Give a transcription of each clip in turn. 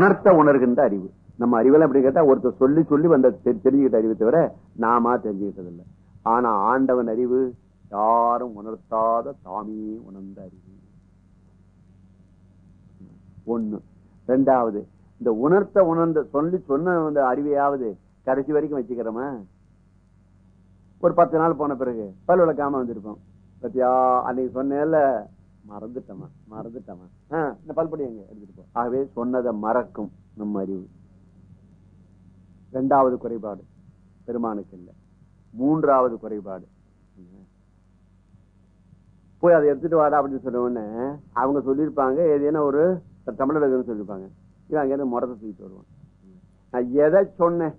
உணர்த்த உணர்கின்ற அறிவு. நம்ம அறிவெல்லாம் எப்படி கேட்டா ஒருத்தர் சொல்லி சொல்லி வந்த தெரிஞ்சுக்கிட்ட அறிவு தவிர நாமா தெரிஞ்சுக்கிட்டது இல்லை ஆனா ஆண்டவன் அறிவு யாரும் உணர்த்தாத தாமே உணர்ந்த அறிவு. ஒண்ணு. ரெண்டாவது இந்த உணர்த்த உணர்ந்த சொல்லி சொன்ன அந்த அறிவையாவது கடைசி வரைக்கும் வச்சுக்கிறோமா? ஒரு பத்து நாள் போன பிறகு பல் விளக்காம வந்திருப்போம். பத்தியா அன்னைக்கு சொன்னேன்ல மறந்துட்டமா மறந்துட்டமா ஆஹ், இந்த பல்படி எங்க? எடுத்துட்டு போ. ஆகவே சொன்னதை மறக்கும் நம்ம அறிவு. இரண்டாவது குறைபாடு பெருமானுக்கு இல்லை. மூன்றாவது குறைபாடு போய் அதை எடுத்துட்டு வாடா அப்படின்னு சொன்ன உடனே அவங்க சொல்லியிருப்பாங்க ஏதேனும் ஒரு தமிழர் எதுன்னு சொல்லியிருப்பாங்க. இவன் அங்க இருந்து முறத்தை தூக்கிட்டு வருவான். நான் எதை சொன்னேன்?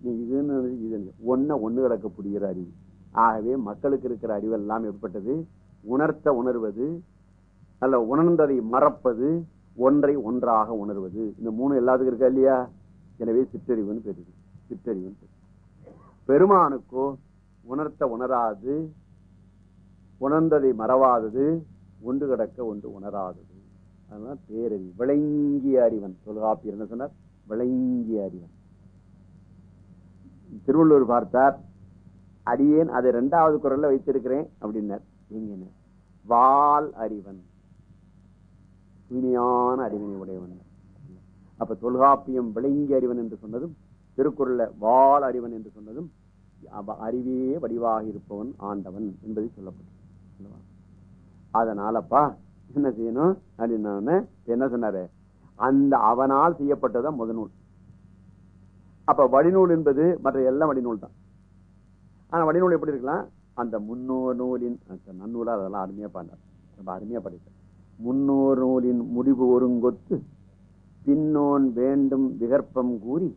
நீ இதுன்னு இது. ஒண்ண ஒண்ணு கிடக்க புரிகிற அறிவு. ஆகவே மக்களுக்கு இருக்கிற அறிவு எல்லாம் எப்படிப்பட்டது? உணர்த்த உணர்வது அல்ல உணர்ந்ததை மறப்பது ஒன்றை ஒன்றாக உணர்வது. இந்த மூணு எல்லாத்துக்கும் இருக்கா இல்லையா? எனவே சிற்றறிவுன்னு பெருது சிற்றறிவுன்னு பெருமானுக்கோ உணர்த்த உணராது உணர்ந்ததை மறவாதது ஒன்று கிடக்க ஒன்று உணராதது. அதனால பேரறிவு விளங்கிய அறிவன். தொல்காப்பியர் என்ன சொன்னார்? விளங்கிய அறிவன். திருவள்ளூர் பார்த்தார் அடியேன் அதை இரண்டாவது குரல்ல வைத்திருக்கிறேன் அப்படின்னார். எங்க வால் அறிவன். தூய்மையான அறிவினை உடையவன். அப்ப தொல்காப்பியம் விளங்கிய அறிவன் என்று சொன்னதும் திருக்குறள்ல வால் அறிவன் என்று சொன்னதும் அறிவே வடிவாக இருப்பவன் ஆண்டவன் என்பதை சொல்லப்பட்டது அதனாலப்பா என்ன செய்யணும்? அப்படின்னு என்ன சொன்னாரு? அந்த அவனால் செய்யப்பட்டதான் முதநூல் அப்ப வடிநூல் என்பது மற்ற எல்லாம் வடிநூல் தான் ஆனா வடிநூல் எப்படி இருக்கலாம்? அந்த முன்னோர் நூலின் நன்னூலாக அதெல்லாம் அருமையாக பாண்டார் ரொம்ப அருமையாக படித்தார் முன்னோர் நூலின் முடிவு ஒருங்கொத்து பின்னோன் வேண்டும் விகற்பம் கூறி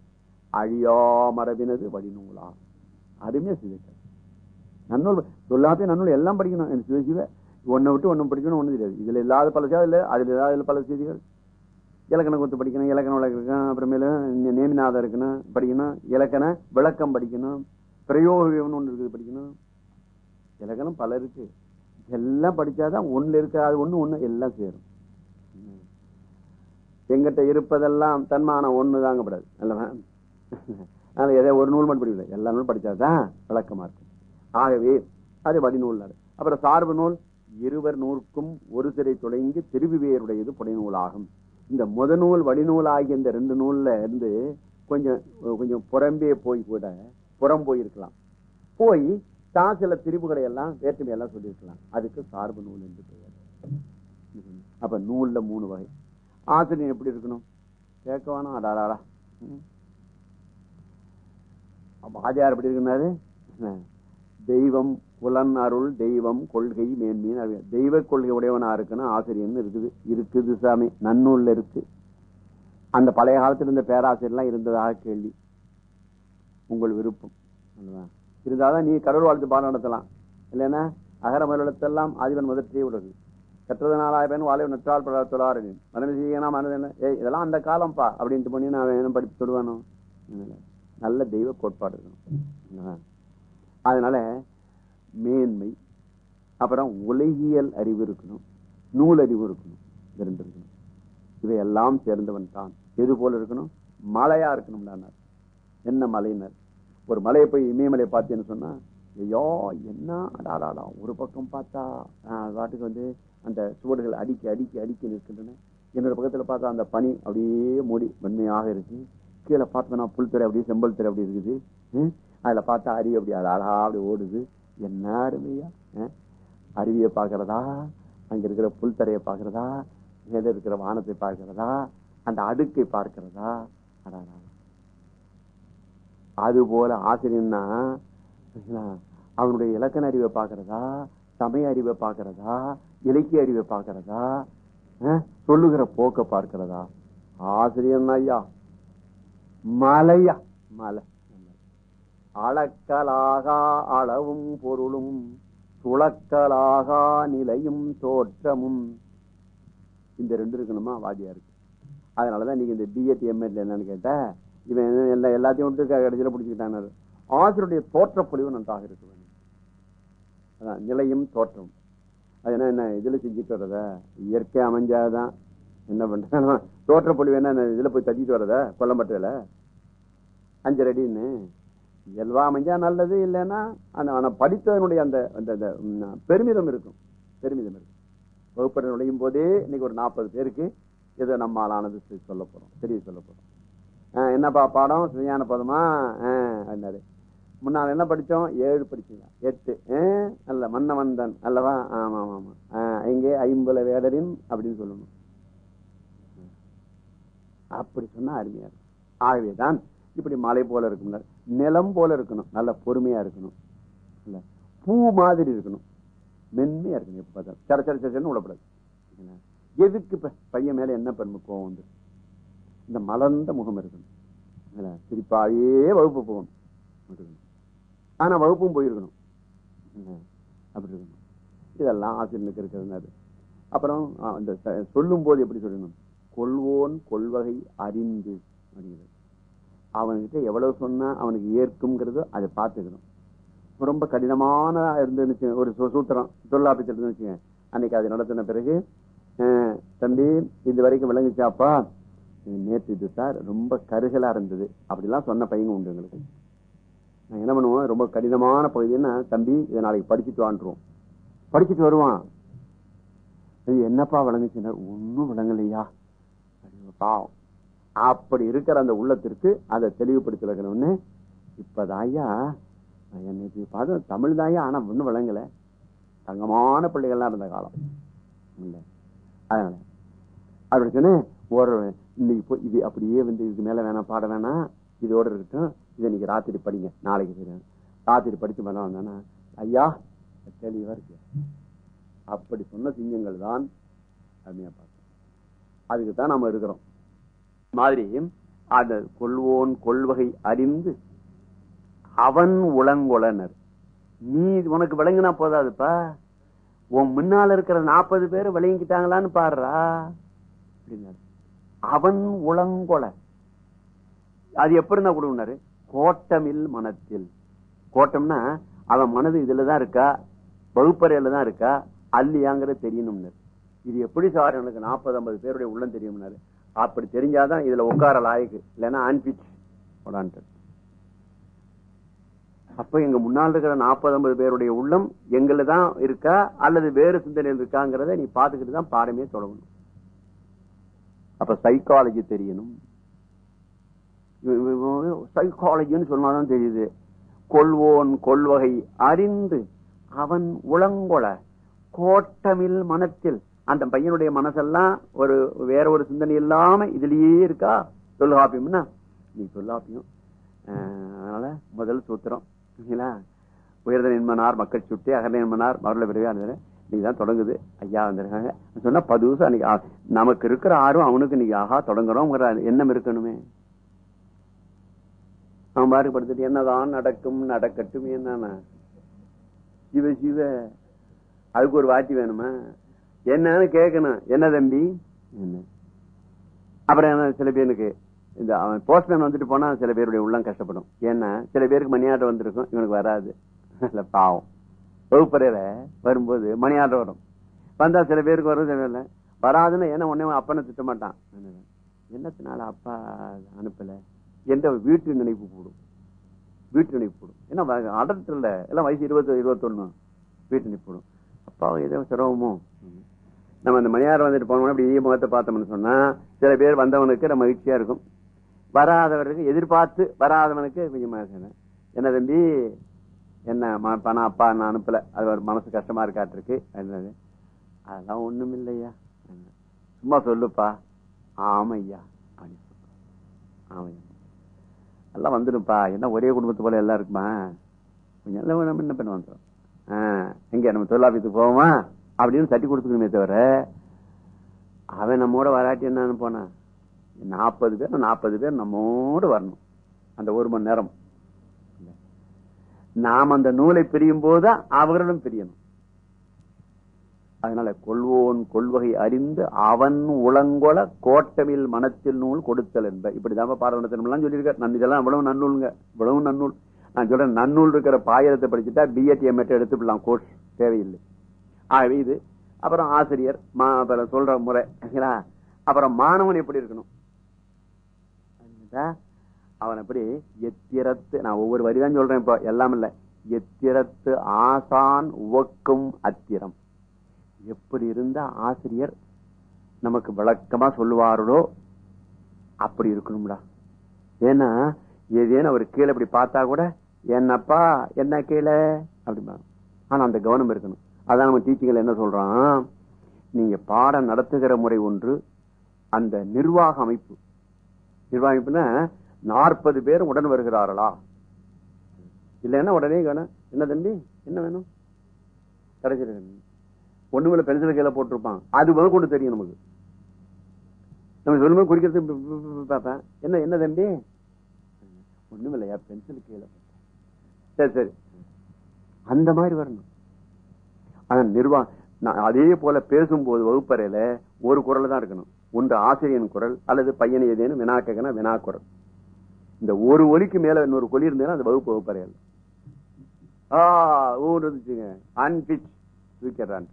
அழியா வழிநூலா. வடிநூலா அருமையா நன்னூல் சொல்லாத்தையும் நன்னூல் எல்லாம் படிக்கணும். எனக்கு சிவ ஒன்றை விட்டு ஒன்றும் படிக்கணும் ஒன்றும் தெரியாது. இதில் இல்லாத பல செய்தி இல்லை. அதில் இல்லாத பல செய்திகள். இலக்கண கொத்து படிக்கணும் இலக்கண விளக்கம் இருக்கணும் அப்புறமேல நேமிநாதம் இருக்கணும் படிக்கணும் இலக்கண விளக்கம் படிக்கணும் பிரயோகம்னு ஒன்று இருக்குது படிக்கணும். இலக்கணம் பல இருக்கு. எல்லாம் படிச்சாதான் ஒன்று இருக்காது ஒண்ணு ஒண்ணு எல்லாம் சேரும். எங்கிட்ட இருப்பதெல்லாம் தன்மானம் ஒண்ணு தாங்கப்படாது அல்லவா? அதனால் எதை ஒரு நூல் மட்டும் படிக்கல எல்லா நூலும் படிச்சாதான் விளக்கமா இருக்கும் ஆகவே அது வடிநூல் அப்புறம் சார்பு நூல் இருவர் நூற்கும் ஒரு சிறை தொடங்கி திருவிவேருடையது புடைநூலாகும் இந்த முத நூல் வடிநூல் ஆகிய இந்த ரெண்டு நூல்ல இருந்து கொஞ்சம் கொஞ்சம் புறம்பே போய் கூட புறம் போயிருக்கலாம். போய் தான் சில திரிவுகளை எல்லாம் வேற்றுமை எல்லாம் சொல்லியிருக்கலாம். அதுக்கு சார்பு நூல் என்று பெயர். அப்ப நூல்ல மூணு வகை. ஆசிரியர் எப்படி இருக்கணும்? கேட்க வேணாம் அடாடாடா ம். எப்படி இருக்கிறாரு தெய்வம் புலன் அருள் தெய்வம் கொள்கை மேன்மையின் தெய்வ கொள்கை உடையவனா இருக்குன்னு ஆசிரியர்னு இருக்குது. இருக்குது சாமி. நன்னூல்ல இருக்கு. அந்த பழைய காலத்தில் இருந்த பேராசிரியர்லாம் இருந்ததாக கேள்வி. உங்கள் விருப்பம். இருந்தால்தான் நீ கடவுள் வாழ்த்து பாடம் நடத்தலாம். இல்லைன்னா அகர மருளத்தெல்லாம் ஆதிவன் முதற்றே உலகு கற்றதனாலாயவன் வாழை நற்றால் படாத்தொழாரின் மனது செய்யனா மனது ஏய் இதெல்லாம் அந்த காலம்ப்பா அப்படின்ட்டு பண்ணி நான் என்ன படிப்பு சொல்லுவானோ நல்ல தெய்வ கோட்பாடு இருக்கணும். அதனால மேன்மை அப்புறம் உலகியல் அறிவு இருக்கணும். நூல் அறிவு இருக்கணும். இது ரெண்டு இருக்கணும். இவையெல்லாம் சேர்ந்தவன் தான். எது போல இருக்கணும்? மலையா இருக்கணும்லானார் என்ன மலையினர் ஒரு மலையை போய் இமயமலையை பார்த்தேன்னு சொன்னா ஐயோ என்ன அடாடாடா ஒரு பக்கம் பார்த்தா வாட்டுக்கு வந்து அந்த சுவடுகள் அடிக்கி அடிக்கி அடிக்கி நிற்கின்றன. இன்னொரு பக்கத்தில் பார்த்தா அந்த பனி அப்படியே மூடி வெண்மையாக இருக்கு. கீழே பார்த்தோன்னா புல்துறை அப்படியே செம்பல் துறை அப்படி இருக்குது. அதில் பார்த்தா அருவி அப்படி அழகா அப்படி ஓடுது. என்ன அருமையா அருவியை பார்க்கறதா? அங்கே இருக்கிற புல்தரையை பார்க்கறதா? மேலே இருக்கிற வானத்தை பார்க்கிறதா? அந்த அடுக்கை பார்க்கிறதா? அடாடா. அது போல ஆசிரியன்னா அவனுடைய இலக்கண அறிவை பார்க்கறதா? சமய அறிவை பார்க்கறதா? இலக்கிய அறிவை பார்க்கறதா? சொல்லுகிற போக்க பார்க்கிறதா? ஆசிரியன் ஐயா. மலையா. மலை. அளக்கலாக அளவும் பொருளும் துளக்கலாகா நிலையும் தோற்றமும். இந்த ரெண்டு இருக்கணுமா? வாதியா இருக்கு அதனாலதான் நீங்க இந்த பிஎட் எம்எல் என்னன்னு கேட்ட இவன் என்ன- எல்லா எல்லாத்தையும் விட்டு கடைசியில் பிடிச்சிக்கிட்டான் ஆசிரியருடைய தோற்றப்பொழிவு நன்றாக இருக்க வேண்டும். அதான் நிலையும் தோற்றம். அது என்ன என்ன இதில் செஞ்சுட்டு வர்றதா? இயற்கை அமைஞ்சாதான். என்ன பண்றேன் தோற்றப்பொழிவு என்ன இதில் போய் தச்சிட்டு வர்றதா? கொல்லம்பட்டையில அஞ்சரை அடின்னு இயல்பா அமைஞ்சா நல்லது இல்லைன்னா அந்த ஆனால் படித்ததனுடைய அந்த அந்த பெருமிதம் இருக்கும். பெருமிதம் இருக்கும். வகுப்பறை நுழையும் போதே இன்னைக்கு ஒரு நாற்பது பேருக்கு ஏதோ நம்மளானது சொல்ல தெரிய சொல்ல என்னப்பா பாடம்? சுயான பதமா? அப்படின்னாரு முன்னால் என்ன படித்தோம் ஏழு படிச்சீங்க. எட்டு. அல்ல மன்னவந்தன் அல்லவா? ஆமா ஆமா ஆமா ஆஹ், இங்கே ஐம்பல வேடரின் அப்படின்னு சொல்லணும் அப்படி சொன்னா அருமையா இருக்கும். ஆகவேதான் இப்படி மலை போல இருக்கணும் நிலம் போல இருக்கணும். நல்ல பொறுமையா இருக்கணும். இல்ல பூ மாதிரி இருக்கணும். மென்மையா இருக்கணும் எப்ப பார்த்தா சர சர சரன்னு விடப்படாது எதுக்கு இப்ப பையன் மேல என்ன பெருமை கோவம் வந்துருக்கு? இந்த மலர்ந்த முகம் இருக்கணும். இல்ல? சிரிப்பாவே வகுப்பு போகணும். ஆனா வகுப்பும் போயிருக்கணும். அப்படி இருக்கணும். இதெல்லாம் ஆசிரியனுக்கு இருக்கிறது அப்புறம் இந்த அந்த சொல்லும் போது எப்படி சொல்லணும்? கொள்வோன் கொள்வகை அறிந்து அப்படிங்கிறது அவன்கிட்ட எவ்வளவு சொன்னா அவனுக்கு ஏற்கும்ங்கிறதோ அதை பார்த்துக்கணும். ரொம்ப கடினமான இருந்துச்சு ஒரு சூத்திரம் தொல்லாப்பிச்சு இருந்துச்சு அன்னைக்கு அது நடத்தின பிறகு தம்பி இது வரைக்கும் விளங்குச்சாப்பா நேற்று இது சார் ரொம்ப கருகலா இருந்தது. அப்படிலாம் சொன்ன பையங்க உண்டு எங்களுக்கு. நான் என்ன பண்ணுவோம் ரொம்ப கடினமான பகுதின்னா தம்பி இதை நாளைக்கு படிச்சுட்டு வாண்டுருவோம் படிச்சுட்டு வருவான். இது என்னப்பா விளங்குச்சுன்னா ஒன்னும் விளங்கலையா? பாவம். அப்படி இருக்கிற அந்த உள்ளத்திற்கு அதை தெளிவுபடுத்தி வைக்கணும்னு இப்பதாயா என்னைக்கு பார்த்து தமிழ் தாயா ஆனால் ஒன்றும் விளங்கலை. தங்கமான பிள்ளைகள்லாம் இருந்த காலம். இல்லை. அதனால அப்படி சொன்னேன் ஒரு இன்னைக்கு போய் இது அப்படியே வந்து இதுக்கு மேல வேணாம் பாட வேணாம். இதோட இருக்கட்டும். இதை இன்னைக்கு ராத்திரி படிங்க. நாளைக்கு தெரியும் ராத்திரி படிச்சு மேலே வந்தானா ஐயா தெளிவா இருக்கு. அப்படி சொன்ன சிங்கங்கள் தான் அருமையா பார்த்தோம் அதுக்கு தான் நம்ம இருக்கிறோம். மாதிரி அந்த கொள்வோன் கொள்வகை அறிந்து அவன் உளங்குளனர் நீ உனக்கு விளங்கினா போதாதுப்பா. உன் முன்னால் இருக்கிற நாற்பது பேர் விளங்கிட்டாங்களான்னு பாடுறா. அப்படின்னாரு. அவன் உளங்கொள. அது எப்படி இருந்தா கொடுனாரு கோட்டமில் மனத்தில். கோட்டம்னா அவன் மனது இதுலதான் இருக்கா? வகுப்பறையில தான் இருக்கா? அல்லியாங்கிறது தெரியணும்னாரு. இது எப்படி சார்? எனக்கு நாற்பது ஐம்பது பேருடைய உள்ளம் தெரியும்னாரு. அப்படி தெரிஞ்சாதான் இதுல உட்கார லாயக்கு. இல்லைன்னா ஆன்பிச் போடான்ட்டு அப்ப எங்க முன்னால் இருக்கிற நாற்பது ஐம்பது பேருடைய உள்ளம் எங்களை தான் இருக்கா? அல்லது வேறு சிந்தனையில் இருக்காங்கிறத நீ பாத்துக்கிட்டு தான் பாடமே தொடங்கணும். அப்ப சைக்காலஜி தெரியணும். சைக்காலஜின்னு சொன்னாதான் தெரியுது. கொள்வோன் கொள்வகை அறிந்து அவன் உளங்கொள. கோட்டமில் மனத்தில். அந்த பையனுடைய மனசெல்லாம் ஒரு வேற ஒரு சிந்தனை இல்லாம இதுலயே இருக்கா? தொல்காப்பியம்னா நீ சொல்லாப்பியம் அதனால முதல் சூத்திரம். சரிங்களா உயர்ந்த நின்மனார் மக்கள் சுட்டி அகர்ந்த நின்மனார் மருள பிறகு இன்னைக்கு தான் தொடங்குது. ஐயா வந்திருக்காங்க. சொன்னா பது வருஷம் அன்னைக்கு நமக்கு இருக்கிற ஆர்வம் அவனுக்கு இன்னைக்கு ஆஹா தொடங்குறோங்கிற எண்ணம் இருக்கணுமே. அவன் பாரு படுத்துட்டு என்னதான் நடக்கும் நடக்கட்டும் என்னன்னா. சிவ சிவ அதுக்கு ஒரு வாட்சி வேணுமா? என்னன்னு கேட்கணும். என்ன தம்பி? என்ன? அப்புறம் என்ன சில பேருக்கு இந்த அவன் போஸ்ட்மேன் வந்துட்டு போனா சில பேருடைய உள்ளம் கஷ்டப்படும். ஏன்னா சில பேருக்கு மணியாட்டம் வந்திருக்கும் இவனுக்கு வராது. பாவம். வகுப்பறையில வரும்போது மணி ஆர்டர் வரும். வந்தா சில பேருக்கு வரும் சில பேர்ல வராதுன்னு ஏன்னா உடனே அப்பனை திட்ட மாட்டான். என்னத்தினால அப்பா அனுப்பல? என்ற வீட்டு நினைப்பு போடும். வீட்டு நினைப்பு போடும். ஏன்னா அடத்துல எல்லாம் வயசு இருபத்தி இருபத்தொன்னு. வீட்டு நினைப்பு போடும். அப்பா ஏதோ சிரமமோ? நம்ம அந்த மணியாரம் வந்துட்டு போனோம்னா அப்படி முகத்தை பார்த்தோம்னு சொன்னா சில பேர் வந்தவனுக்கு நம்ம மகிழ்ச்சியா இருக்கும். வராதவருக்கு எதிர்பார்த்து வராதவனுக்கு கொஞ்சம் என்ன தம்பி என்ன ம- பணம் அப்பா நான் அனுப்பலை? அது ஒரு மனசு கஷ்டமா இருக்காட்டிருக்கு. என்னது? அதெல்லாம் ஒன்றும் இல்லையா? சும்மா சொல்லுப்பா. ஆமையா? அப்படின்னு சொல்லுவான். ஆமையா. எல்லாம் வந்துடும்ப்பா. என்ன ஒரே குடும்பத்து போல எல்லாம் இருக்குமா? கொஞ்சம் நம்ம என்ன பண்ண வந்துடும் எங்கே நம்ம தொழிலாபீத்துக்கு போவோமா? அப்படின்னு தட்டி கொடுத்துக்கணுமே தவிர அவன் நம்மோட வராட்டி என்ன போனான் நாற்பது பேர் நாற்பது பேர் நம்மோடு வரணும். அந்த ஒரு மணி நேரம். நாம் அந்த நூலை பிரியும் போதுதான் அவர்களும் பிரியணும். அதனால கொள்வோன் கொள்வகை அறிந்து அவன் உளங்கொல கோட்டமில் மனத்தில் நூல் கொடுத்தல் என்ப. இப்படிதான் பாடத்தினெல்லாம் சொல்லியிருக்க நான் இதெல்லாம் இவ்வளவு நன்னூலுங்க. இவ்வளவு நன்னூல். நான் சொல்றேன் நன்னூல் இருக்கிற பாயிரத்தை படிச்சுட்டா பிஎட் எம்எட் எடுத்துக்கலாம் கோர்ஸ் தேவையில்லை. ஆகவே இது. அப்புறம் ஆசிரியர் மா- சொல்ற முறை அப்புறம் மாணவன் எப்படி இருக்கணும்? அவன் எப்படி எத்திரத்து நான் ஒவ்வொரு வரிதான் சொல்றேன் இப்போ எல்லாம் இல்லை. எத்திரத்து ஆசான் உவக்கும் அத்திரம். எப்படி இருந்த ஆசிரியர் நமக்கு விளக்கமா சொல்லுவாரோ அப்படி இருக்கணும்டா. ஏன்னா ஏதேன்னு அவர் கீழே இப்படி பார்த்தா கூட என்னப்பா என்ன கீழே? அப்படிமா ஆனா அந்த கவனம் இருக்கணும். அதான் நம்ம டீச்சிங்ல என்ன சொல்கிறான் நீங்க பாடம் நடத்துகிற முறை ஒன்று அந்த நிர்வாக அமைப்பு. நிர்வாக அமைப்புனா நாற்பது பேர் உடன் வருகிறார்களா இல்லைன்னா உடனே வேணும் என்ன தம்பி என்ன வேணும்? கடைசியில் ஒண்ணுமில்ல பென்சில் கையில போட்டிருப்பான். அது முதல் கொண்டு தெரியும் நமக்கு. நம்ம சொல்லும்போது குறிக்கிறது பார்ப்பேன் என்ன என்ன தம்பி? ஒண்ணுமில்லையா பென்சில் கீழே சரி சரி. அந்த மாதிரி வரணும். ஆனா நிர்வாகம் நான் அதே போல பேசும்போது வகுப்பறையில ஒரு குரல் தான் இருக்கணும். ஒன்று ஆசிரியன் குரல் அல்லது பையனை ஏதேனும் வினா கேட்கணும் வினா குரல். இந்த ஒரு ஒலிக்கு மேல இன்னொரு கொலி இருந்ததுன்னா அந்த வகுப்பு வகுப்பறையல் ஆ ஊர் இருந்துச்சுங்க. அன்பிச் தூக்கிறான்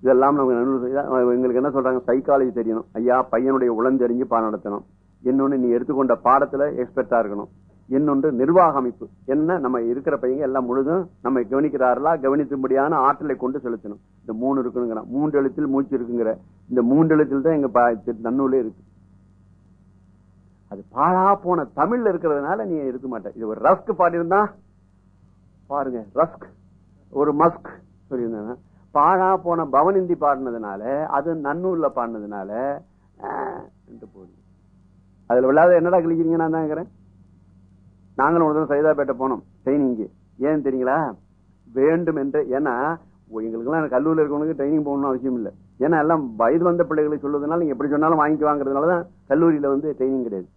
இதெல்லாம் நமக்கு எங்களுக்கு என்ன சொல்றாங்க? சைக்காலஜி தெரியணும். ஐயா பையனுடைய உளம் தெரிஞ்சு பாடம் நடத்தணும். இன்னொன்று நீ எடுத்துக்கொண்ட பாடத்துல எக்ஸ்பெர்ட்டா இருக்கணும். இன்னொன்று நிர்வாக அமைப்பு. என்ன? நம்ம இருக்கிற பையங்க எல்லாம் முழுதும் நம்ம கவனிக்கிறார்களா? கவனித்தும்படியான ஆற்றலை கொண்டு செலுத்தணும். இந்த மூணு இருக்கணுங்கிற மூன்று எழுத்தில் மூச்சு இருக்குங்கிற. இந்த மூன்று எழுத்தில் தான் எங்க பா- நன்னூலே இருக்கு. அது பாழா போன தமிழ்ல இருக்கிறதுனால நீ இருக்க மாட்டேன் இது ஒரு ரஸ்க் பாடியிருந்தா பாருங்க ரஸ்க். ஒரு மஸ்க் சொல்லியிருந்தாங்க பாழா போன பவனிந்தி பாடினதுனால அது நன்னூர்ல பாடினதுனால என்று போகுது. அதுல விழாத என்னடா கிழிக்கிறீங்க நான் தான் இருக்கிறேன் நாங்களும் ஒரு தடவை சைதாப்பேட்டை போனோம். ட்ரைனிங்கு ஏன் தெரியுங்களா? வேண்டும் என்று. ஏன்னா எங்களுக்கெல்லாம் கல்லூரியில் இருக்கவங்களுக்கு ட்ரைனிங் போகணும்னு அவசியம் இல்லை. ஏன்னா எல்லாம் வயது வந்த பிள்ளைகளுக்கு சொல்வதனால நீங்கள் எப்படி சொன்னாலும் வாங்கிக்குவாங்கிறதுனால தான் கல்லூரியில் வந்து ட்ரைனிங் கிடையாது.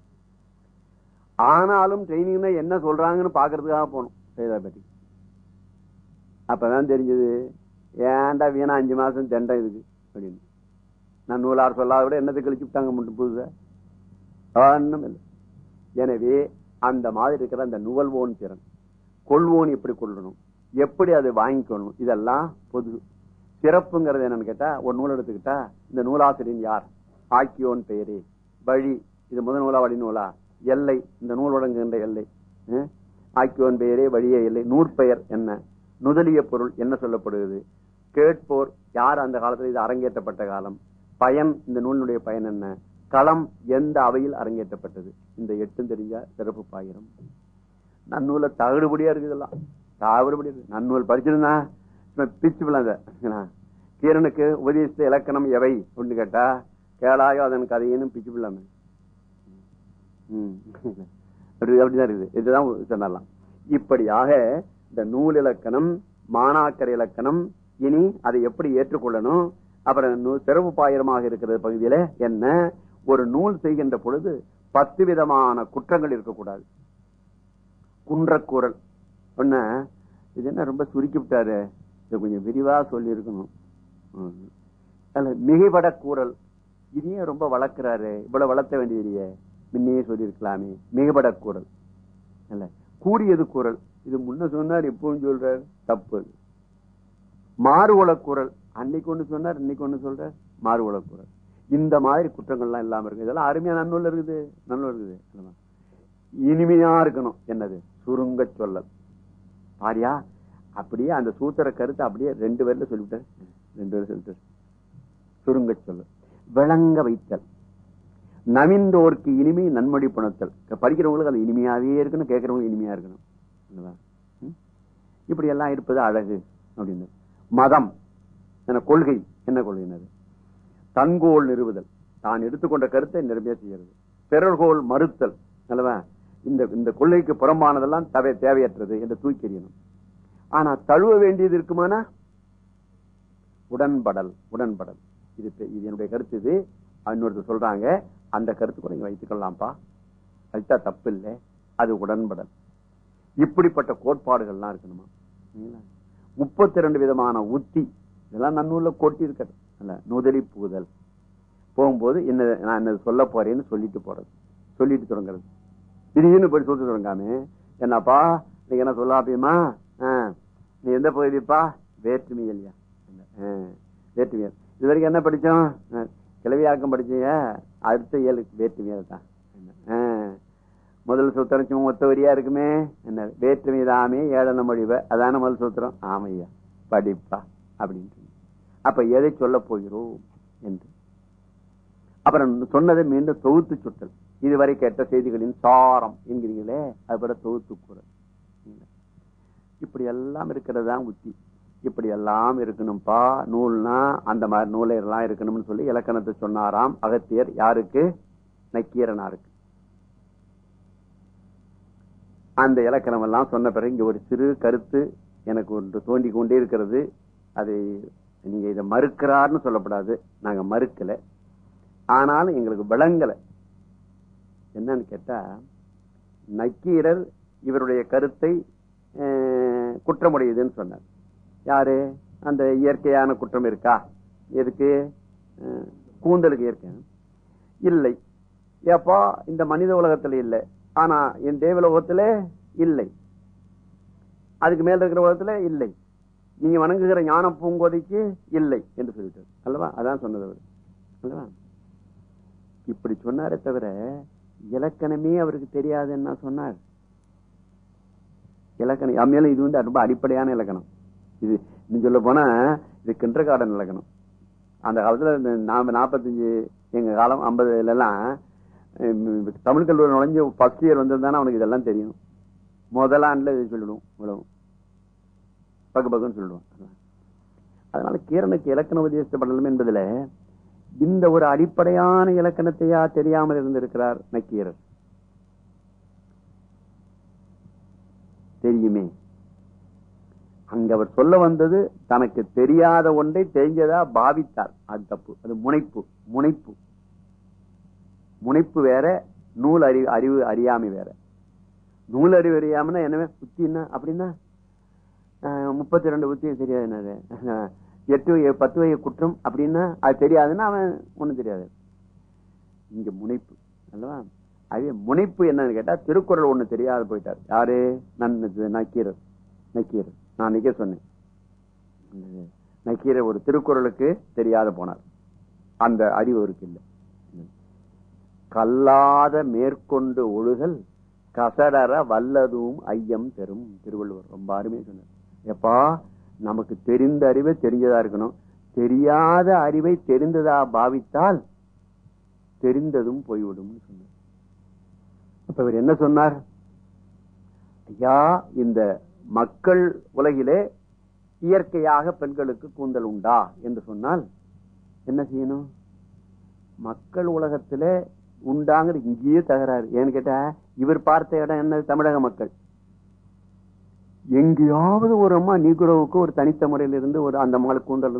ஆனாலும் ட்ரைனிங்னா என்ன சொல்றாங்கன்னு பாக்குறதுக்காக போனோம் சைதாப்பேட்டை அப்பதான் தெரிஞ்சது ஏன்டா வீணா அஞ்சு மாசம் தெண்டை இதுக்கு? அப்படின்னு. நான் நூலாறு சொல்லாத விட என்னத்தை கழிச்சு விட்டாங்க மட்டும் புதுசா? ஒண்ணும் இல்லை. எனவே அந்த மாதிரி இருக்கிற அந்த நுவல்வோன் திறன் கொள்வோன் எப்படி கொள்ளணும் எப்படி அதை வாங்கிக்கணும் இதெல்லாம் பொது. சிறப்புங்கிறது என்னன்னு கேட்டா ஒரு நூல் எடுத்துக்கிட்டா இந்த நூலாசிரியன் யார்? ஆக்கியோன் பெயரே. வழி இது முதல் நூலா வழி நூலா எல்லை இந்த நூல் வழங்குகின்ற எல்லை ஆக்கியோன் பெயரே வழியே எல்லை நூற்பெயர் என்ன? நுதலிய பொருள் என்ன சொல்லப்படுகிறது? கேட்போர் யார் அந்த காலத்தில் இது அரங்கேற்றப்பட்ட காலம்? பயன் இந்த நூலினுடைய பயன் என்ன? களம் எந்த அவையில் அரங்கேற்றப்பட்டது? இந்த எட்டும் தெரிஞ்சா சிறப்பு பாயிரம். நன்னூல தகடுபடியா இருக்குதெல்லாம் இதெல்லாம். தகடுபடியா நன்னூல் படிச்சிருந்தா பிரிச்சு பிச்சு கீரனுக்கு உபதேசித்த இலக்கணம் எவை? அப்படின்னு கேட்டா கேளாயோ அதன் கதையினும் பிச்சு விழாம அப்படி அப்படிதான் இருக்குது. இதுதான் சொன்னலாம் இப்படியாக இந்த நூல் இலக்கணம் மாணாக்கர் இலக்கணம் இனி அதை எப்படி ஏற்றுக்கொள்ளணும்? அப்புறம் நூ- சிறப்பு பாயிரமாக இருக்கிற பகுதியில என்ன? ஒரு நூல் செய்கின்ற பொழுது பத்து விதமான குற்றங்கள் இருக்கக்கூடாது. குன்றக்கூறல். ஒன்ன இது என்ன ரொம்ப சுருக்கி விட்டாரு? இது கொஞ்சம் விரிவா சொல்லி இருக்கணும் மிகைபட கூறல் இதையும் ரொம்ப வளர்க்கிறாரு. இவ்வளவு வளர்த்த வேண்டியதையே முன்னையே சொல்லியிருக்கலாமே. மிகைபட கூறல் இல்ல கூடியது குரல் இது முன்ன சொன்னார் எப்பவும் சொல்றார் தப்பு. அது. மாறுவள குரல் அன்னைக்கு ஒன்று சொன்னார் இன்னைக்கு ஒன்று சொல்றார் மாறுவள குரல் இந்த மாதிரி குற்றங்கள்லாம் இல்லாம இருக்கு இதெல்லாம் அருமையா நன்னூல் இருக்குது. நன்னூல் இருக்குது. இனிமையா இருக்கணும். என்னது? சுருங்க சொல்லல். பாரியா? அப்படியே அந்த சூத்திர கருத்தை அப்படியே ரெண்டு பேர்ல சொல்லிவிட்டார். ரெண்டு பேரும் சொல்லிட்டார். சுருங்க சொல்லல். விளங்க வைத்தல். நவிந்தோர்க்கு இனிமை நன்மொழி புணர்த்தல். படிக்கிறவங்களுக்கு அது இனிமையாவே இருக்கணும் கேட்கறவங்களுக்கு இனிமையா இருக்கணும். ம்? இப்படி எல்லாம் இருப்பது அழகு அப்படின்னு மதம் என்ன கொள்கை என்ன கொள்கைனது தன்கோல் நிறுவுதல். தான் எடுத்துக்கொண்ட கருத்தை நிரம்பிய செய்கிறது. பிறர்கோல் மறுத்தல். அல்லவா? இந்த இந்த கொள்கைக்கு புறம்பானதெல்லாம் தவை தேவையற்றது என்று தூக்கி எறியணும். ஆனா தழுவ வேண்டியது இருக்குமானா? உடன்படல் உடன்படல். இது இது என்னுடைய கருத்து இது. இன்னொருத்தர் சொல்றாங்க அந்த கருத்து கூட நீங்க வைத்துக் கொள்ளலாம்ப்பா தப்பு இல்லை அது உடன்படல். இப்படிப்பட்ட கோட்பாடுகள்லாம் இருக்கணுமா? முப்பத்தி ரெண்டு விதமான உத்தி. இதெல்லாம் நன்னூல்ல கொட்டி இருக்கிறது அல்ல நுதலி பூதல் போகும்போது என்ன நான் என்ன சொல்ல போறேன்னு சொல்லிட்டு போறது. சொல்லிட்டு தொடங்குறது. திடீர்னு போய் சொல்லிட்டு தொடங்காம. என்னப்பா நீங்க என்ன சொல்லாப்பியமா? நீ எந்த பகுதிப்பா? வேற்றுமையல்யா. ஆ, வேற்றுமையல் இது வரைக்கும் என்ன படிச்சோம் கிளவியாக்கம் படிச்சீங்க அடுத்த ஏழு வேற்றுமையாக தான் முதல் சூத்திரம் சும்மா ஒத்த வரியா இருக்குமே? என்ன? வேற்றுமை தாமே ஏழன மொழிவ. அதான முதல் சூத்திரம்? ஆமையா. படிப்பா. அப்படின்ட்டு. அப்ப எதை சொல்ல போகிறோம்? என்று. அப்புறம் சொன்னதை மீண்டும் தொகுத்து சுட்டல். இதுவரை கேட்ட செய்திகளின் சாரம் என்கிறீங்களே அது கூட தொகுத்து கூறல். இப்படி எல்லாம் இருக்கிறது தான் உத்தி இப்படி எல்லாம் இருக்கணும்பா நூல்னா அந்த மாதிரி நூலை எல்லாம் இருக்கணும்னு சொல்லி இலக்கணத்தை சொன்னாராம் அகத்தியர். யாருக்கு? நக்கீரனாருக்கு. அந்த இலக்கணம் எல்லாம் சொன்ன பிறகு இங்க ஒரு சிறு கருத்து எனக்கு ஒன்று தோண்டி கொண்டே இருக்கிறது. அதை நீங்க இதை மறுக்கிறார்னு சொல்லப்படாது. நாங்க மறுக்கல. ஆனாலும் எங்களுக்கு விளங்கலை. என்னன்னு கேட்டா நக்கீரர் இவருடைய கருத்தை அஹ், குற்றமுடையதுன்னு சொன்னார். யாரு? அந்த இயற்கையான குற்றம் இருக்கா? எதுக்கு? அஹ், கூந்தலுக்கு இயற்கை. இல்லை. ஏப்பா இந்த மனித உலகத்துல இல்லை. ஆனா என் தேவலோகத்துல இல்லை. அதுக்கு மேல இருக்கிற உலகத்துல இல்லை. நீங்க வணங்குகிற ஞான பூங்கோதைக்கு இல்லை என்று சொல்லிட்டார். அல்லவா? அதான் சொன்னது அவர். அல்லவா? இப்படி சொன்னாரே தவிர இலக்கணமே அவருக்கு தெரியாதுன்னா சொன்னார். இலக்கணம் அம்மையில இது வந்து ரொம்ப அடிப்படையான இலக்கணம். இது இன்னும் சொல்ல போனா இது கிண்டர் கார்டன் இலக்கணம் அந்த காலத்துல இந்த நாம நாற்பத்தஞ்சு எங்க காலம் ஐம்பதுல எல்லாம் தமிழ் கல்லூரி நுழைஞ்சு ஃபர்ஸ்ட் இயர் வந்திருந்தானே அவனுக்கு இதெல்லாம் தெரியும். முதலாண்டுல இது சொல்லிடுவோம் இவ்வளவு. பக்கு பக்குன்னு சொல்லிடுவான் அதனால கீரனுக்கு இலக்கண உபதேசப்படலும் என்பதுல இந்த ஒரு அடிப்படையான இலக்கணத்தையா தெரியாமல் இருந்திருக்கிறார் நக்கீரர். தெரியுமே? அங்க அவர் சொல்ல வந்தது தனக்கு தெரியாத ஒன்றை தெரிஞ்சதா பாவித்தார். அது தப்பு. அது முனைப்பு. முனைப்பு. முனைப்பு வேற நூல் அறிவு அறிவு அறியாமை வேற. நூல் அறிவு அறியாமனா என்னவே? புத்தின்னா அப்படின்னா முப்பத்தி ரெண்டு புத்தியும் தெரியாது என்னது? எட்டு வகை- பத்து வகை குற்றம் அப்படின்னா அது தெரியாதுன்னா அவன் ஒன்றும் தெரியாது. இங்க முனைப்பு. அல்லவா? அது முனைப்பு என்னன்னு கேட்டா திருக்குறள் ஒண்ணு தெரியாது போயிட்டார். யாரு? நன் நக்கீரர். நக்கீரர். நான் அன்னைக்கே சொன்னேன். என்னது? ஒரு திருக்குறளுக்கு தெரியாத போனார். அந்த அறிவு அவருக்கு இல்லை. கல்லாத மேற்கொண்டு ஒழுகல் கசடர வல்லதும் ஐயம் பெறும் திருவள்ளுவர். ரொம்ப அருமையாக சொன்னார். எப்பா நமக்கு தெரிந்த அறிவை தெரிஞ்சதா இருக்கணும். தெரியாத அறிவை தெரிந்ததா பாவித்தால் தெரிந்ததும் போய்விடும் சொன்னார். அப்ப இவர் என்ன சொன்னார்? ஐயா இந்த மக்கள் உலகிலே இயற்கையாக பெண்களுக்கு கூந்தல் உண்டா என்று சொன்னால் என்ன செய்யணும்? மக்கள் உலகத்திலே உண்டாங்கிறது இங்கேயே தகராறு. ஏன்னு கேட்டா இவர் பார்த்த இடம் என்ன தமிழக மக்கள். எங்கேயாவது ஒரு அம்மா நீக்குறவுக்கு ஒரு தனித்த முறையில் இருந்து ஒரு அந்த மகளுக்கு கூந்தல்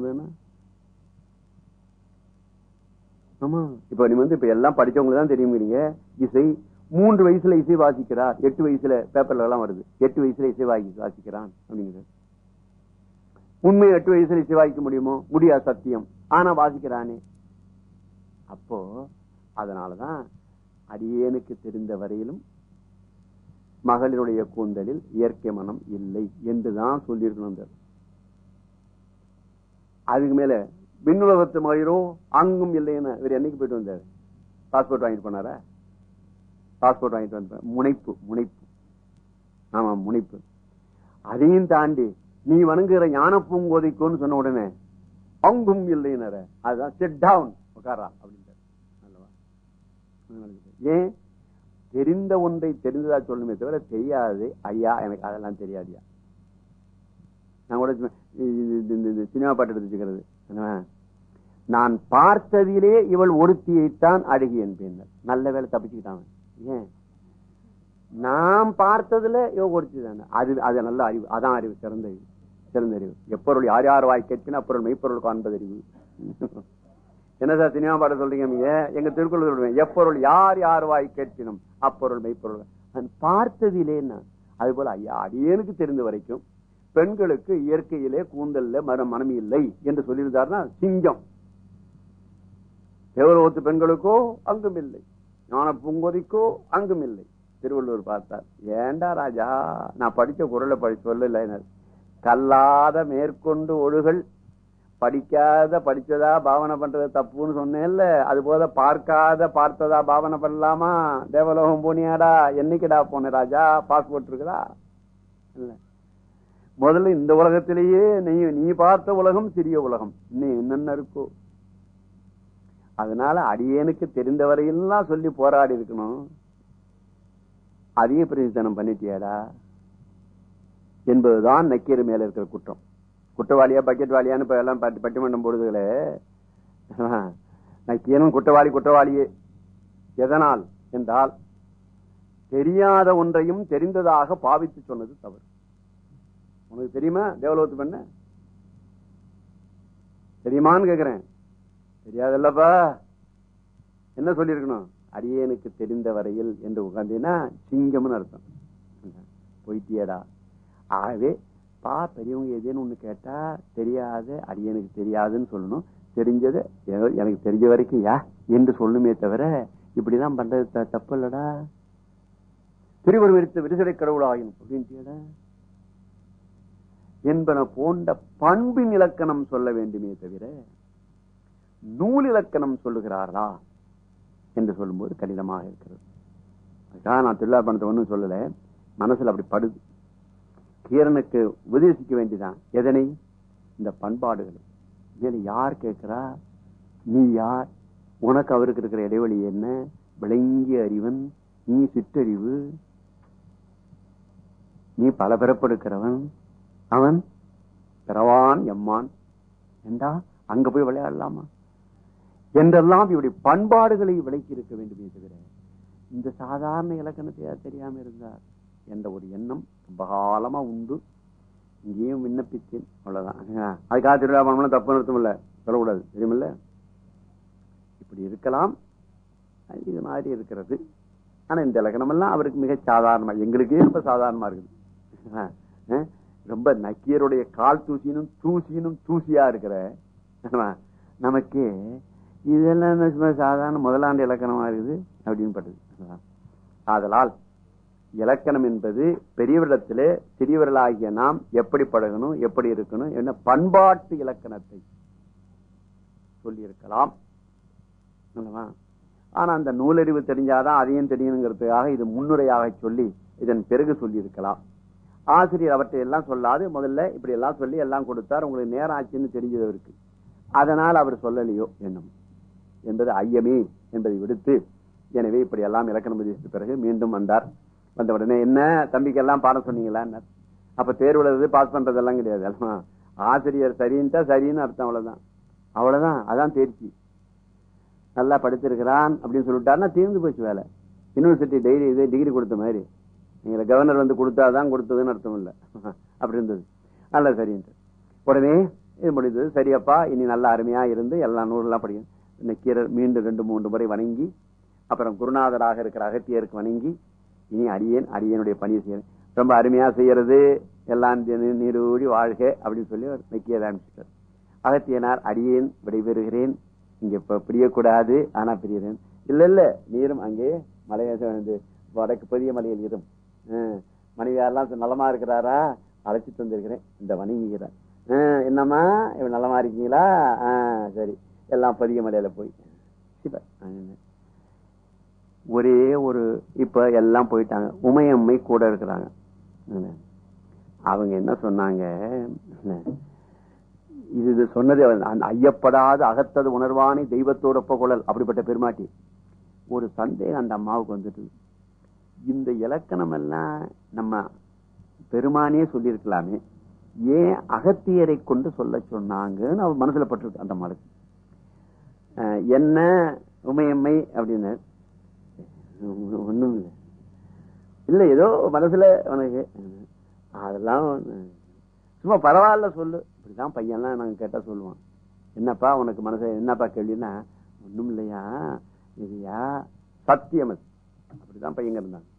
ஆமா. இப்ப நீ வந்து இப்ப எல்லாம் படிச்சவங்களுக்கு தான் தெரியுங்கிறீங்க இசை மூன்று வயசுல இசை வாசிக்கிறார். எட்டு வயசுல பேப்பர்ல எல்லாம் வருது. எட்டு வயசுல இசை வாசி வாசிக்கிறான் அப்படிங்கிறது. உண்மை எட்டு வயசுல இசை வாசிக்க முடியுமோ? முடியாது சத்தியம். ஆனா வாசிக்கிறானே. அப்போ அதனாலதான் அடியேனுக்கு தெரிந்த வரையிலும் மகளிருடைய கூந்தலில் இயற்கை மனம் இல்லை என்றுதான் சொல்லியிருக்கணும் அதுக்கு மேல விண்ணுலகத்து மகிழோ அங்கும் இல்லைன்னு இவர் என்னைக்கு போயிட்டு வந்தார்? பாஸ்போர்ட் வாங்கிட்டு போனாரா? பாஸ்போர்ட் வாங்கிட்டு வந்து முனைப்பு முனைப்பு. ஆமா முனைப்பு. அதையும் தாண்டி நீ வணங்குகிற ஞான பூங்கோதைக்கோன்னு சொன்ன உடனே அங்கும் இல்லைன்னார அதுதான் செட் டவுன் உட்காரா அப்படின்ட்டார் ஏன்? தெரிந்த ஒன்றை தெரிந்ததா சொல்லணுமே தவிர தெரியாது. ஐயா எனக்கு அதெல்லாம் தெரியாதியா. நான் கூட சினிமா பாட்டு எடுத்து வச்சுக்கிறது. நான் பார்த்ததிலே இவள் ஒருத்தியைத்தான் அழகி என்பேன். நல்ல வேலை தப்பிச்சுக்கிட்டான் ஏன்? நாம் பார்த்ததுல இவ தானே அது அது நல்ல அறிவு அதான் அறிவு சிறந்த அறிவு சிறந்த அறிவு. எப்பொருள் யார் யார் வாய் கேட்பின் அப்பொருள் மெய்ப்பொருள் காண்பது அறிவு. என்ன சார் சினிமா பாட சொல்றீங்க நீங்க எங்க திருக்குறள் சொல்றேன் எப்பொருள் யார் யார் வாய் கேட்பினும் அப்பொருள் மெய்ப்பொருள். நான் பார்த்ததிலேன்னா அது போல ஐயா அடியனுக்கு தெரிந்த வரைக்கும் பெண்களுக்கு இயற்கையிலே கூந்தல்ல மர மனமி இல்லை என்று சொல்லியிருந்தார்னா சிங்கம். எவ்வளவு பெண்களுக்கோ அங்கும் இல்லை. ஞான பூங்கொதிக்கோ அங்கும் இல்லை திருவள்ளுவர் பார்த்தார் ஏண்டா ராஜா நான் படித்த குரலை படி சொல்லலைனர் கல்லாத மேற்கொண்டு ஒழுகல் படிக்காத படித்ததா பாவனை பண்றது தப்புன்னு சொன்னேன்ல அது போல பார்க்காத பார்த்ததா பாவனை பண்ணலாமா? தேவலோகம் போனியாடா என்னைக்குடா போன ராஜா? பாஸ்போர்ட் இருக்குதா? இல்லை. முதல்ல இந்த உலகத்திலேயே நீ நீ பார்த்த உலகம் சிறிய உலகம். இன்னும் என்னென்ன இருக்கோ அதனால அடியனுக்கு தெரிந்தவரையெல்லாம் சொல்லி போராடி இருக்கணும். அதையும் பிரதித்தனம் பண்ணிட்டியாடா? என்பதுதான் நக்கீர் மேல இருக்கிற குற்றம். குற்றவாளியா பக்கெட் வாலியான்னு இப்ப எல்லாம் பட்டி- பட்டிமன்றம் போடுதுகளே. நக்கீரன் குற்றவாளி குற்றவாளியே. எதனால் என்றால் தெரியாத ஒன்றையும் தெரிந்ததாக பாவித்து சொன்னது தவறு. உனக்கு தெரியுமா தேவலோகத்து பண்ண? தெரியுமான்னு கேக்குறேன். தெரியாதல்லப்பா. என்ன சொல்லியிருக்கணும்? அடியேனுக்கு தெரிந்த வரையில் என்று உட்காந்தீங்கன்னா சிங்கம்னு அர்த்தம். போயிட்டியடா. ஆகவே பா பெரியவங்க எதுன்னு ஒன்று கேட்டா தெரியாத அடியனுக்கு தெரியாதுன்னு சொல்லணும். தெரிஞ்சது எனக்கு தெரிஞ்ச வரைக்கும் யா என்று சொல்லுமே தவிர இப்படிதான் பண்றது த- தப்பு இல்லடா திருவருள் விரித்த விடுதலை கடவுளாயும் அப்படின்ட்டியடா என்பன போன்ற பண்பின் இலக்கணம் சொல்ல வேண்டுமே தவிர நூல் இலக்கணம் சொல்லுகிறாரா என்று சொல்லும்போது கடினமாக இருக்கிறது. அதுக்காக நான் திருவிழா பணத்தை ஒன்றும் சொல்லல. மனசுல அப்படி படுது. கீரனுக்கு உபதேசிக்க வேண்டிதான் எதனை? இந்த பண்பாடுகளை. இதுல யார் கேட்கிறா? நீ யார்? உனக்கு அவருக்கு இருக்கிற இடைவெளி என்ன? விளங்கிய அறிவன் நீ சிற்றறிவு. நீ பல பிறப்படுக்கிறவன். அவன் பிறவான் எம்மான். என்றா அங்க போய் விளையாடலாமா? என்றெல்லாம் இவருடைய பண்பாடுகளை விளக்கி இருக்க வேண்டுமே தவிர இந்த சாதாரண இலக்கணத்தை தெரியாம இருந்தார் என்ற ஒரு எண்ணம் ரொம்ப காலமா உண்டு. இங்கேயும் விண்ணப்பித்தேன். அவ்வளவுதான். அதுக்காக திருவிழாபணம்லாம் தப்பு நிறுத்தம் இல்ல. சொல்லக்கூடாது. தெரியுமில்ல இப்படி இருக்கலாம். இது மாதிரி இருக்கிறது. ஆனா இந்த இலக்கணமெல்லாம் அவருக்கு மிக சாதாரணமா எங்களுக்கே ரொம்ப சாதாரணமா இருக்குது. ரொம்ப நக்கியருடைய கால் தூசினும் தூசினும் தூசியா இருக்கிற நமக்கு நமக்கே இதெல்லாம் என்ன சும்மா சாதாரண முதலாண்டு இலக்கணமா இருக்குது? அப்படின்னு பட்டது. ஆதலால் இலக்கணம் என்பது பெரியவரிடத்திலே சிறியவர்களாகிய நாம் எப்படி பழகணும் எப்படி இருக்கணும் என்ன பண்பாட்டு இலக்கணத்தை சொல்லியிருக்கலாம். ஆனால் ஆனா அந்த நூலறிவு தெரிஞ்சாதான் அதையும் தெரியணுங்கிறதுக்காக இது முன்னுரையாக சொல்லி இதன் பிறகு சொல்லியிருக்கலாம். ஆசிரியர் அவற்றை எல்லாம் சொல்லாது. முதல்ல இப்படி எல்லாம் சொல்லி எல்லாம் கொடுத்தார். உங்களுக்கு நேரம் ஆச்சுன்னு தெரிஞ்சது அவருக்கு. அதனால் அவர் சொல்லலையோ என்னும். என்பது ஐயமே என்பதை விடுத்து எனவே இப்படி எல்லாம் இலக்கணம் பதித்த பிறகு மீண்டும் வந்தார். வந்த உடனே என்ன தம்பிக்கெல்லாம் பாடம் சொன்னீங்களா? அப்ப தேர்வுலது பாஸ் பண்றதெல்லாம் கிடையாது. எல்லாம் ஆசிரியர் சரின்ட்டா சரின்னு அர்த்தம் அவ்வளவுதான். அவ்வளவுதான் அதான் தேர்ச்சி. நல்லா படிச்சிருக்கிறான் அப்படின்னு சொல்லிட்டாருன்னா தீர்ந்து போச்சு வேலை. யூனிவர்சிட்டி டெய்லி இதே டிகிரி கொடுத்த மாதிரி. நீங்க கவர்னர் வந்து கொடுத்தாதான் கொடுத்ததுன்னு அர்த்தம் இல்ல. அப்படி இருந்தது. நல்ல சரின்ட்டு. உடனே இது முடிந்தது. சரியப்பா இனி நல்லா அருமையா இருந்து எல்லா நூலெல்லாம் படிக்கும் நக்கீரர் மீண்டும் ரெண்டு மூன்று முறை வணங்கி அப்புறம் குருநாதராக இருக்கிற அகத்தியருக்கு வணங்கி இனி அடியேன் அடியனுடைய பணியை செய்யணும் ரொம்ப அருமையாக செய்கிறது எல்லாம் நீரூடி வாழ்க அப்படின்னு சொல்லி அவர் நக்கீரர் அனுப்பிச்சிட்டார் அகத்தியனார் அடியேன் விடைபெறுகிறேன். இங்கே இப்போ பிரியக்கூடாது ஆனால் பிரியறேன். இல்லை இல்லை நீரும் அங்கே மலையேசம் வந்து வடக்கு பெரிய மலையில் இரும் மனைவியாரெல்லாம் நலமா இருக்கிறாரா? அழைச்சிட்டு வந்திருக்கிறேன். இந்த வணங்குகிறார். என்னம்மா இவன் நலமா இருக்கீங்களா? சரி. எல்லாம் பதிய மலையில போய். சிவ ஒரே ஒரு இப்ப எல்லாம் போயிட்டாங்க. உமையம்மை கூட இருக்கிறாங்க. அவங்க என்ன சொன்னாங்க? இது இது சொன்னது அந்த ஐயப்படாத அகத்தது உணர்வானே தெய்வத்தோட ஒப்பகுழல் அப்படிப்பட்ட பெருமாட்டி. ஒரு சந்தேகம் அந்த அம்மாவுக்கு வந்துட்டு இந்த இலக்கணம் எல்லாம் நம்ம பெருமானே சொல்லியிருக்கலாமே. ஏன் அகத்தியரை கொண்டு சொல்ல சொன்னாங்கன்னு அவர் மனசுல பட்டிருக்கு அந்த அம்மாளுக்கு. என்ன உமையம்மை அப்படின்னு ஒண்ணும் இல்லை இல்லை ஏதோ மனசுல உனக்கு அதெல்லாம் சும்மா பரவாயில்ல சொல்லு. இப்படிதான் பையன்லாம் நாங்கள் கேட்டால் சொல்லுவான். என்னப்பா உனக்கு மனசு என்னப்பா கேள்வின்னா ஒன்றும் இல்லையா? இதுயா சத்தியம் அது அப்படிதான் பையங்க இருந்தாங்க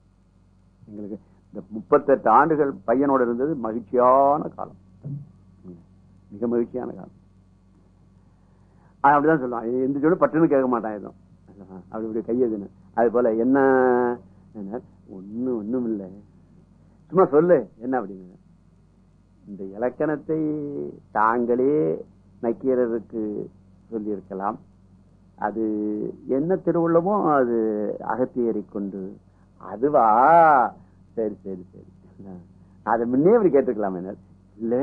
எங்களுக்கு இந்த முப்பத்தெட்டு ஆண்டுகள் பையனோட இருந்தது மகிழ்ச்சியான காலம். மிக மகிழ்ச்சியான காலம். அப்படிதான் சொல்லுவான். எந்த சொல்லு பட்டுன்னு கேட்க மாட்டான் எதுவும் அப்படி இப்படி கையதுன்னு அது போல என்ன என்ன, ஒண்ணும் இல்லை. சும்மா சொல்லு என்ன அப்படின்னு இந்த இலக்கணத்தை தாங்களே நக்கீரருக்கு சொல்லியிருக்கலாம். அது என்ன திருவுள்ளமோ அது அகத்தியறி கொண்டு. அதுவா? சரி சரி சரி. அதை முன்னே இப்படி கேட்டுக்கலாம் என்ன இல்ல.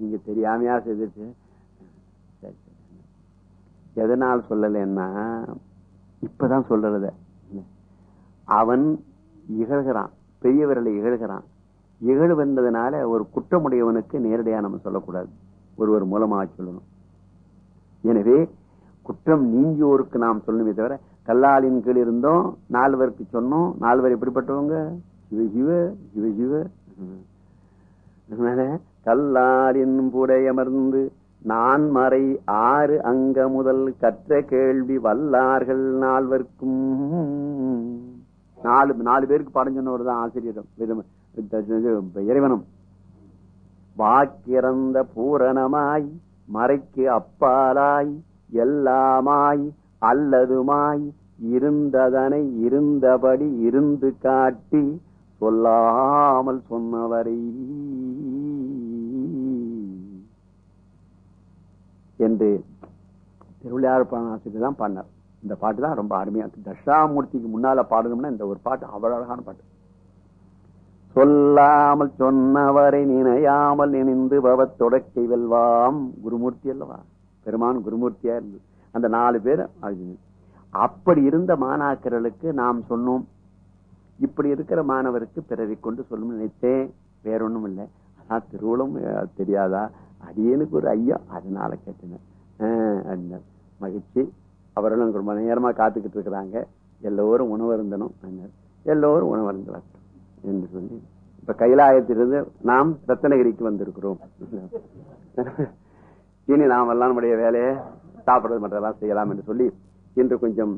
நீங்க தெரியாமையா செய்துட்டு எதனால் சொல்லலைன்னா இப்பதான் சொல்றத அவன் இகழ்கிறான் பெரியவர்களை இகழ்கிறான். இகழ் வந்ததுனால ஒரு குற்றமுடையவனுக்கு நேரடியா நம்ம சொல்லக்கூடாது. ஒருவர் மூலமாக சொல்லணும். எனவே குற்றம் நீங்கியோருக்கு நாம் சொல்லணுமே தவிர கல்லாலின் கீழ் இருந்தோம் நால்வருக்கு சொன்னோம் நால்வர் எப்படிப்பட்டவங்க? சிவ சிவ சிவ சிவ அதனால கல்லாலின் புடையமர்ந்து நான் மறை ஆறு அங்க முதல் கற்ற கேள்வி வல்லார்கள் நால்வர்க்கும். நாலு நாலு பேருக்கு பாடம் சொன்னவர் தான் ஆசிரியரும் இறைவனும். வாக்கிறந்த பூரணமாய் மறைக்கு அப்பாலாய் எல்லாமாய் அல்லதுமாய் இருந்ததனை இருந்தபடி இருந்து காட்டி சொல்லாமல் சொன்னவரை என்று திருவிளையாறு தான் பாடினார். இந்த பாட்டு தான் ரொம்ப அருமையா இருக்கு. தட்சாமூர்த்திக்கு முன்னால பாடணும்னா இந்த ஒரு பாட்டு அவ்வளவு அழகான பாட்டு. சொல்லாமல் சொன்னவரை நினையாமல் நினைந்து பவ தொடக்கை வெல்வாம். குருமூர்த்தி அல்லவா? பெருமான் குருமூர்த்தியா இருந்தது அந்த நாலு பேர் அப்படி இருந்த மாணாக்கர்களுக்கு நாம் சொன்னோம் இப்படி இருக்கிற மாணவருக்கு பிறவி கொண்டு சொல்லும் நினைத்தேன். வேற ஒண்ணும் இல்லை ஆனா திருவுளம் தெரியாதா? தெரியாதா அடியனுக்கு ஒரு ஐயா அதனால கேட்டேன். மகிழ்ச்சி. அவர்களும் ரொம்ப நேரமாக காத்துக்கிட்டு இருக்கிறாங்க. எல்லோரும் உணவருந்தனும் அப்படின்னார். எல்லோரும் உணவருந்து வரட்டும் என்று சொல்லி. இப்ப கைலாயத்திலிருந்து நாம் ரத்தனகிரிக்கு வந்திருக்கிறோம். இனி நாம் எல்லாம் நம்முடைய வேலையை சாப்பிட்றது மற்றதெல்லாம் செய்யலாம் என்று சொல்லி இன்று கொஞ்சம்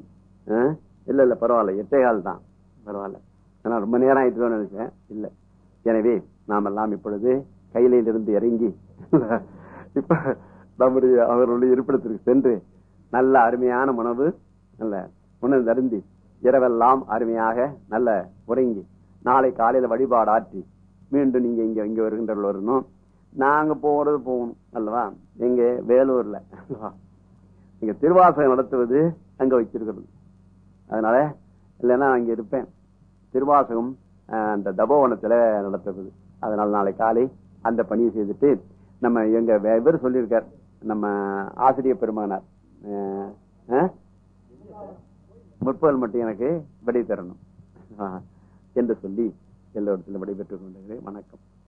இல்லை இல்லை பரவாயில்ல. எட்டே தான். பரவாயில்ல. ஏன்னா ரொம்ப நேரம் ஆயிட்டு நினைச்சேன். இல்லை. எனவே நாம் எல்லாம் இப்பொழுது கையிலிருந்து இறங்கி இப்ப நம்முடைய அவர்களுடைய இருப்பிடத்திற்கு சென்று நல்ல அருமையான உணவு நல்ல உணவு அருந்தி இரவெல்லாம் அருமையாக நல்ல உறங்கி. நாளை காலையில வழிபாடு ஆற்றி மீண்டும் நீங்க இங்க இங்க வருகின்றவர்கள் வரணும். நாங்க போறது போகணும் அல்லவா? எங்க வேலூர்ல அல்லவா? இங்க திருவாசகம் நடத்துவது அங்க வச்சிருக்கிறது. அதனால இல்லைன்னா அங்க இருப்பேன். திருவாசகம் அந்த தபோவனத்துல நடத்துறது. அதனால நாளை காலை அந்த பணியை செய்துட்டு நம்ம எங்க இவர் சொல்லியிருக்கார். நம்ம ஆசிரியர் பெருமானார் முற்பகல் மட்டும் எனக்கு விடை தரணும். என்று சொல்லி எல்லோரிடத்திலும் விடைபெற்றுக் கொண்டிருக்கிறேன் வணக்கம்.